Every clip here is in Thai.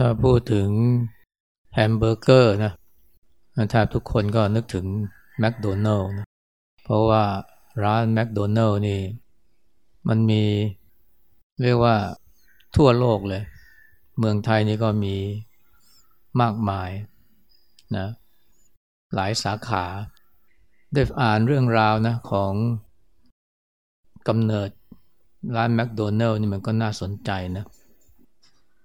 ถ้าพูดถึงแฮมเบอร์เกอร์นะแทบทุกคนก็นึกถึงแมคโดนัลด์นะเพราะว่าร้านแมคโดนัลด์นี่ มันมีเรียกว่าทั่วโลกเลย เมืองไทยนี่ก็มีมากมายนะหลายสาขา ได้อ่านเรื่องราวนะของกำเนิดร้านแมคโดนัลล์นี่มันก็น่าสนใจนะ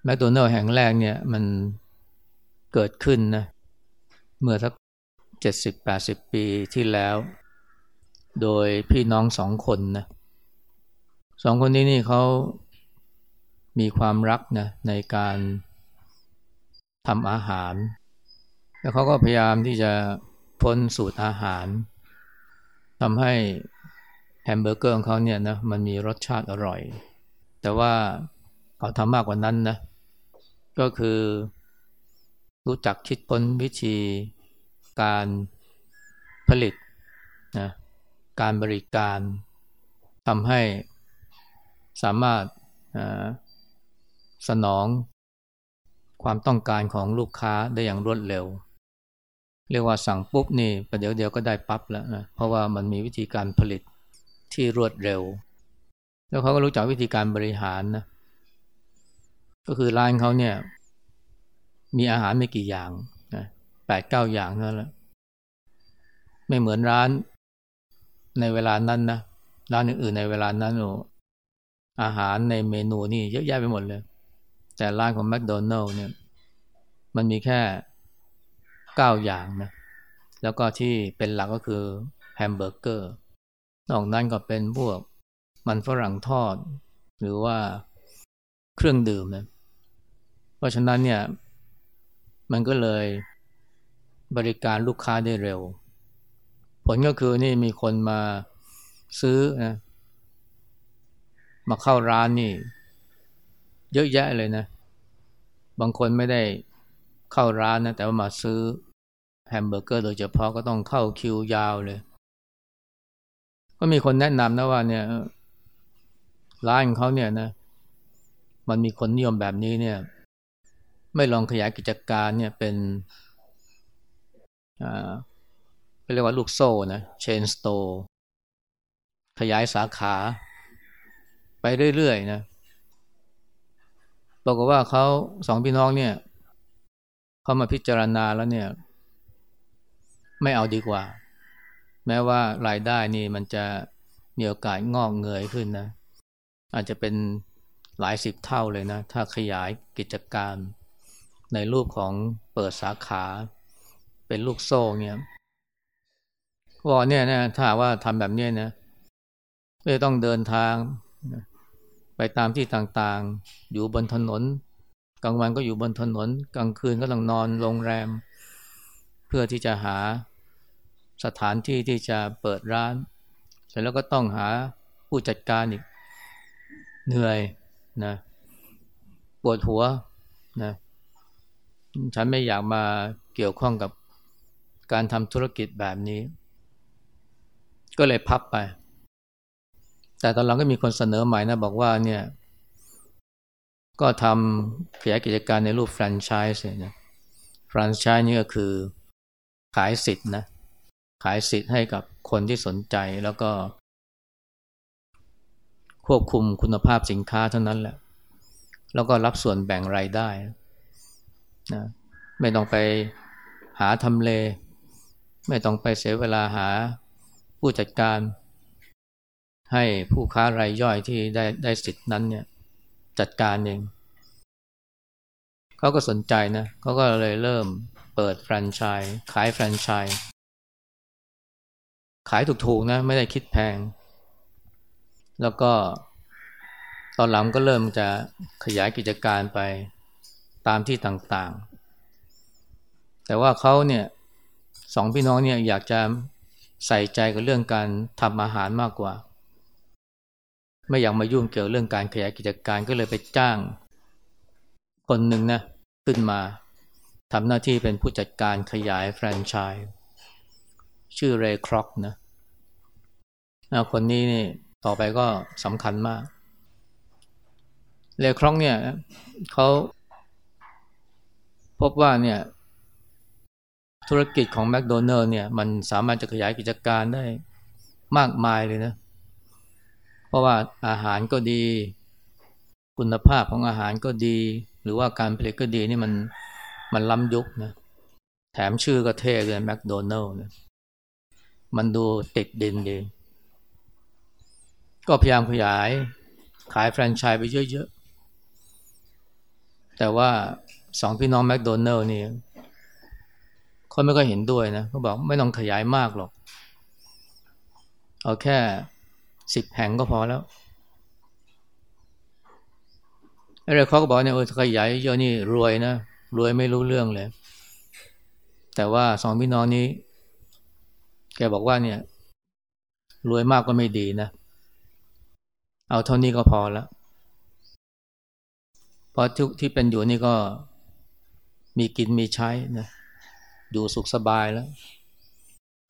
แมคโดนัลล์แห่งแรกเนี่ยมันเกิดขึ้นนะเมื่อสักเจ็ดสิบแปดสิบปีที่แล้ว โดยพี่น้องสองคนนะสองคนนี้นี่เขามีความรักนะในการทำอาหาร แล้วเขาก็พยายามที่จะพ้นสูตรอาหารทำให้แฮมเบอร์เกอร์ของเขาเนี่ยนะมันมีรสชาติอร่อย แต่ว่าเขาทำมากกว่านั้นนะ ก็คือรู้จักคิดพ้นวิธีการผลิตนะการบริการทำให้สามารถสนองความต้องการของลูกค้าได้อย่างรวดเร็ว เรียกว่าสั่งปุ๊บนี่ประเดี๋ยวเดียวก็ได้ปั๊บแล้วนะเพราะว่ามันมีวิธีการผลิตที่รวดเร็ว แล้วเขาก็รู้จักวิธีการบริหารนะ ก็คือร้านเขาเนี่ย มีอาหารไม่กี่อย่างนะแปดเก้าอย่างนั่นแหละไม่เหมือนร้านในเวลานั้นนะร้านอื่นๆในเวลานั้นโอ้อาหารในเมนูนี่เยอะแยะไปหมดเลย แต่ร้านของแมคโดนัลด์เนี่ย มันมีแค่เก้าอย่างนะแล้วก็ที่เป็นหลักก็คือแฮมเบอร์เกอร์นอกนั้นก็เป็นพวกมันฝรั่งทอด หรือว่าเครื่องดื่มนะ เพราะฉะนั้นเนี่ย มันก็เลยบริการลูกค้าได้เร็ว ผลก็คือนี่มีคนมาซื้อนะมาเข้าร้านนี่ เยอะแยะเลยนะ บางคนไม่ได้เข้าร้านนะ แต่ว่ามาซื้อแฮมเบอร์เกอร์โดยเฉพาะก็ต้องเข้าคิวยาวเลย ก็มีคนแนะนำนะว่าเนี่ย ร้านของเขาเนี่ยนะ มันมีคนนิยมแบบนี้เนี่ย ไม่ลองขยายกิจการเนี่ยเป็นเรียกว่าลูกโซ่นะ chain storeขยายสาขา ไปเรื่อยๆนะบอกว่าเขาสองพี่น้องเนี่ยเขามาพิจารณาแล้วเนี่ย ไม่เอาดีกว่า แม้ว่ารายได้นี่มันจะมีโอกาสงอกเงยขึ้นนะ อาจจะเป็นหลายสิบเท่าเลยนะ ถ้าขยายกิจการ ในรูปของเปิดสาขาเป็นลูกโซ่เนี่ยว่าเนี่ยนะถ้าว่าทำแบบนี้นะไม่ต้องเดินทาง ไปตามที่ต่างๆ อยู่บนถนน กลางวันก็อยู่บนถนน กลางคืนก็ต้องนอนโรงแรม เพื่อที่จะหาสถานที่ที่จะเปิดร้าน เสร็จแล้วก็ต้องหาผู้จัดการอีกเหนื่อยนะปวดหัวนะ ฉันไม่อยากมาเกี่ยวข้องกับการทำธุรกิจแบบนี้ ก็เลยพับไป แต่ตอนหลังก็มีคนเสนอใหม่นะบอกว่าเนี่ย ก็ทำขยายกิจการในรูปแฟรนไชส์เนี่ยแฟรนไชส์นี่ก็คือขายสิทธิ์นะขายสิทธิ์ให้กับคนที่สนใจแล้วก็ ควบคุมคุณภาพสินค้าเท่านั้นแหละ แล้วก็รับส่วนแบ่งรายได้ นะไม่ต้องไปหาทำเล ไม่ต้องไปเสียเวลาหาผู้จัดการ ให้ผู้ค้ารายย่อยที่ได้ได้สิทธินั้นเนี่ยจัดการเองเขาก็สนใจนะเขาก็เลยเริ่มเปิดแฟรนไชส์ขายแฟรนไชส์ขายถูกๆนะไม่ได้คิดแพง แล้วก็ตอนหลังก็เริ่มจะขยายกิจการไป ตามที่ต่างๆ แต่ว่าเขาเนี่ยสองพี่น้องเนี่ยอยากจะใส่ใจกับเรื่องการทำอาหารมากกว่า ไม่อยากมายุ่งเกี่ยวเรื่องการขยายกิจการก็เลยไปจ้าง คนหนึ่งนะขึ้นมาทำหน้าที่เป็นผู้จัดการขยายแฟรนไชส์ชื่อเรย์ครอกนะคนนี้นี่ต่อไปก็สำคัญมาก เรย์ครอกเนี่ยเขา พบว่าเนี่ยธุรกิจของแมคโดนัลล์เนี่ยมันสามารถจะขยายกิจการได้มากมายเลยนะ เพราะว่าอาหารก็ดี คุณภาพของอาหารก็ดี หรือว่าการผลิตก็ดีนี่มันมันล้ำยุคนะแถมชื่อก็เท่เลยแมคโดนัลล์นะมันดูติดดินดีก็พยายามขยายขายแฟรนไชส์ไปเยอะๆ แต่ว่า สองพี่น้องแมคโดนัลล์นี่เขาไม่ค่อยเห็นด้วยนะเขาบอกไม่ต้องขยายมากหรอก เอาแค่สิบแห่งก็พอแล้วอะไรเขาก็บอกเนี่ยเออขยายเยอะนี่รวยนะ รวยไม่รู้เรื่องเลย แต่ว่าสองพี่น้องนี้ แกบอกว่าเนี่ย รวยมากก็ไม่ดีนะ เอาเท่านี้ก็พอแล้วเพราะทุกที่เป็นอยู่นี่ก็ มีกินมีใช้นะอยู่สุขสบายแล้ว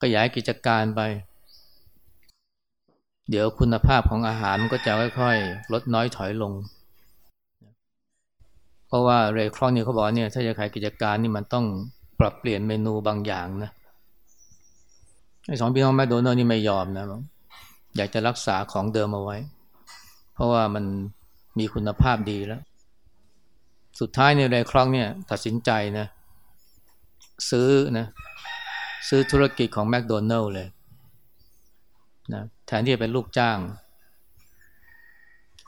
ขยายกิจการไป เดี๋ยวคุณภาพของอาหารมันก็จะค่อยๆ ลดน้อยถอยลง เพราะว่าเรครองนี่เขาบอกเนี่ย ถ้าจะขายกิจการนี่มันต้องปรับเปลี่ยนเมนูบางอย่างนะไอ้สองพี่น้องแมคโดนัลนี่ไม่ยอมนะ อยากจะรักษาของเดิมเอาไว้ เพราะว่ามันมีคุณภาพดีแล้ว สุดท้ายเนี่ยเรครองเนี่ยตัดสินใจนะซื้อนะซื้อธุรกิจของแมคโดนัลล์เลยนะแทนที่จะเป็นลูกจ้าง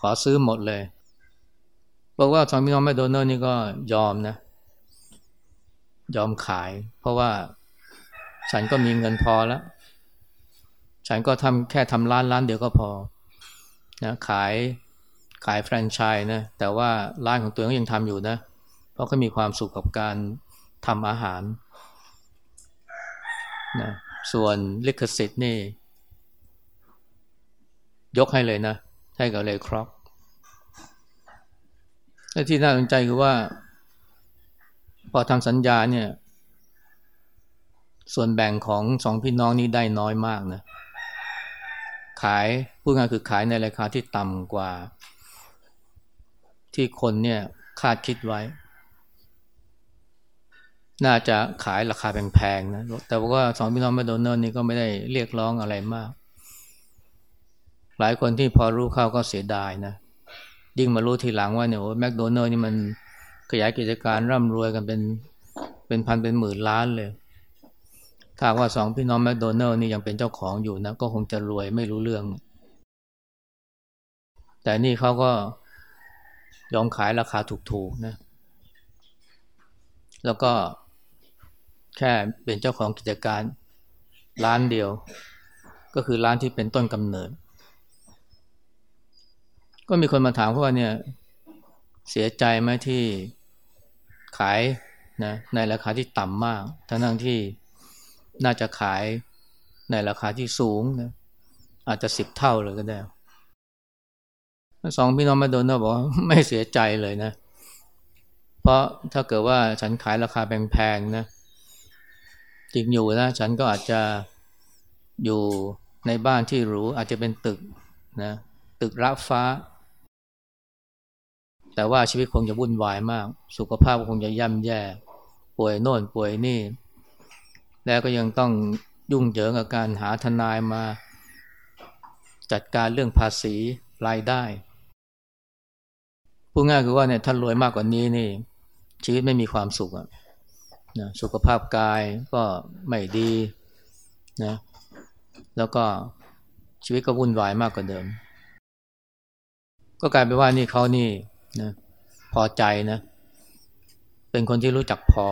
ขอซื้อหมดเลย บอกว่าสองพี่น้องแมคโดนัลล์นี่ก็ยอมนะ ยอมขาย เพราะว่าฉันก็มีเงินพอแล้ว ฉันก็ทำแค่ทำร้านร้านเดียวก็พอนะขาย ขายแฟรนไชส์นะแต่ว่าร้านของตัวเองก็ยังทำอยู่นะ เพราะก็มีความสุขกับการทำอาหารนะส่วนลิขสิทธิ์นี่ ยกให้เลยนะ ให้กับเลยครอกและที่น่าสนใจคือว่า พอทำสัญญาเนี่ย ส่วนแบ่งของสองพี่น้องนี้ได้น้อยมากนะขายพูดง่ายคือขายในราคาที่ต่ำกว่า ที่คนเนี่ยคาดคิดไว้ น่าจะขายราคาแพงๆนะ แต่ว่าสองพี่น้องแมคโดนัลนี่ก็ไม่ได้เรียกร้องอะไรมาก หลายคนที่พอรู้เข้าก็เสียดายนะ ยิ่งมารู้ทีหลังว่าเนี่ยแมคโดนัลนี่มันขยายกิจการร่ำรวยกันเป็นเป็นพันเป็นหมื่นล้านเลยถ้าว่าสองพี่น้องแมคโดนัลนี่ยังเป็นเจ้าของอยู่นะ ก็คงจะรวยไม่รู้เรื่อง แต่นี่เขาก็ ยอมขายราคาถูกๆนะ แล้วก็แค่เป็นเจ้าของกิจการร้านเดียว ก็คือร้านที่เป็นต้นกำเนิด ก็มีคนมาถามว่าเนี่ยเสียใจไหมที่ขายนะในราคาที่ต่ำมากทั้งทั้งที่น่าจะขายในราคาที่สูงนะอาจจะสิบเท่าเลยก็ได้ สองพี่น้องมาโดนนะบอกไม่เสียใจเลยนะ เพราะถ้าเกิดว่าฉันขายราคาแพงๆนะจริงอยู่นะฉันก็อาจจะอยู่ในบ้านที่หรูอาจจะเป็นตึกนะตึกระฟ้า แต่ว่าชีวิตคงจะวุ่นวายมาก สุขภาพคงจะย่ำแย่ ป่วยโน่นป่วยนี่ แล้วก็ยังต้องยุ่งเหยิงกับการหาทนายมา จัดการเรื่องภาษีรายได้ พูดง่ายคือว่าเนี่ยท่านรวยมากกว่านี้นี่ ชีวิตไม่มีความสุขอะนะสุขภาพกายก็ไม่ดีนะแล้วก็ชีวิตก็วุ่นวายมากกว่าเดิม ก็กลายเป็นว่านี่เขานี่นะพอใจนะ เป็นคนที่รู้จักพอ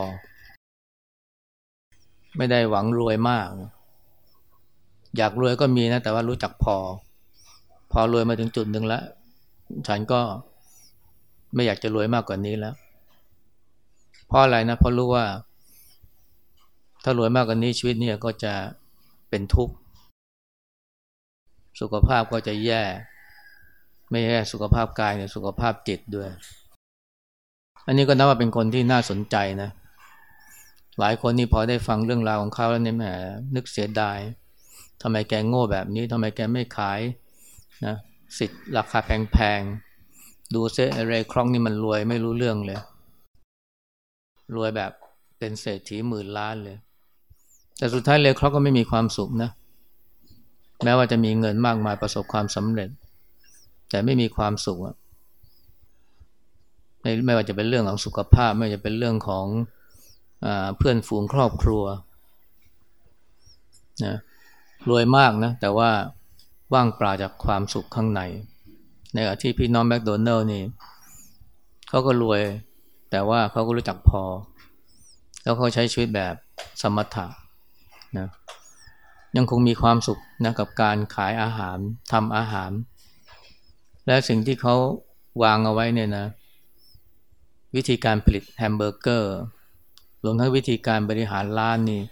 ไม่ได้หวังรวยมาก อยากรวยก็มีนะ แต่ว่ารู้จักพอ พอรวยมาถึงจุดหนึ่งแล้ว ฉันก็ ไม่อยากจะรวยมากกว่านี้แล้ว เพราะอะไรนะเพราะรู้ว่า ถ้ารวยมากกว่านี้ชีวิตเนี่ยก็จะเป็นทุกข์ สุขภาพก็จะแย่ ไม่แย่สุขภาพกายเนี่ยสุขภาพจิตด้วย อันนี้ก็นับว่าเป็นคนที่น่าสนใจนะ หลายคนนี่พอได้ฟังเรื่องราวของเขาแล้วเนี่ยแหมนึกเสียดายทำไมแกโง่แบบนี้ทำไมแกไม่ขายนะสิทธิ์ราคาแพงๆ ดูเซอะไรครองนี่มันรวยไม่รู้เรื่องเลย รวยแบบเป็นเศรษฐีหมื่นล้านเลย แต่สุดท้ายเลยเขาก็ไม่มีความสุขนะ แม้ว่าจะมีเงินมากมายประสบความสำเร็จ แต่ไม่มีความสุขไม่ไม่ว่าจะเป็นเรื่องของสุขภาพ ไม่ว่าจะเป็นเรื่องของอเพื่อนฝูงครอบครัวนะรวยมากนะ แต่ว่าว่างเปล่าจากความสุขข้างใน ในขณะที่พี่น้องแมคโดนัลล์นี่เขาก็รวย แต่ว่าเขาก็รู้จักพอ แล้วเขาใช้ชีวิตแบบสมถะนะยังคงมีความสุขนะกับการขายอาหารทำอาหาร และสิ่งที่เขาวางเอาไว้เนี่ยนะ วิธีการผลิตแฮมเบอร์เกอร์รวมทั้งวิธีการบริหารร้านนี่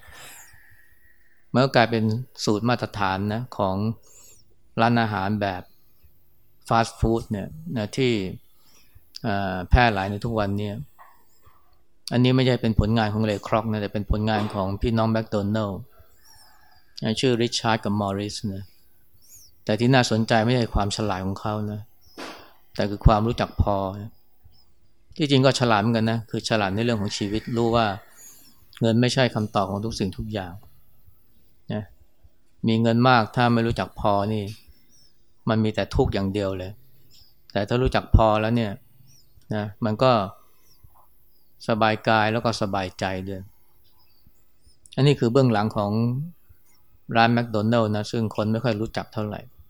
มันก็กลายเป็นสูตรมาตรฐานนะของร้านอาหารแบบ ฟาสต์ฟู้ดเนี่ยนะที่แพร่หลายในทุกวันนี้อันนี้ไม่ใช่เป็นผลงานของเลครอกนะแต่เป็นผลงานของพี่น้องแมคโดนัลล์ชื่อริชาร์ดกับมอริสนะแต่ที่น่าสนใจไม่ใช่ความฉลาดของเขานะแต่คือความรู้จักพอที่จริงก็ฉลาดเหมือนกันนะคือฉลาดในเรื่องของชีวิตรู้ว่าเงินไม่ใช่คำตอบของทุกสิ่งทุกอย่างนะมีเงินมากถ้าไม่รู้จักพอนี่ มันมีแต่ทุกข์อย่างเดียวเลย แต่ถ้ารู้จักพอแล้วเนี่ยนะมันก็สบายกายแล้วก็สบายใจด้วย อันนี้คือเบื้องหลังของร้านแมคโดนัลล์นะซึ่งคนไม่ค่อยรู้จักเท่าไหร่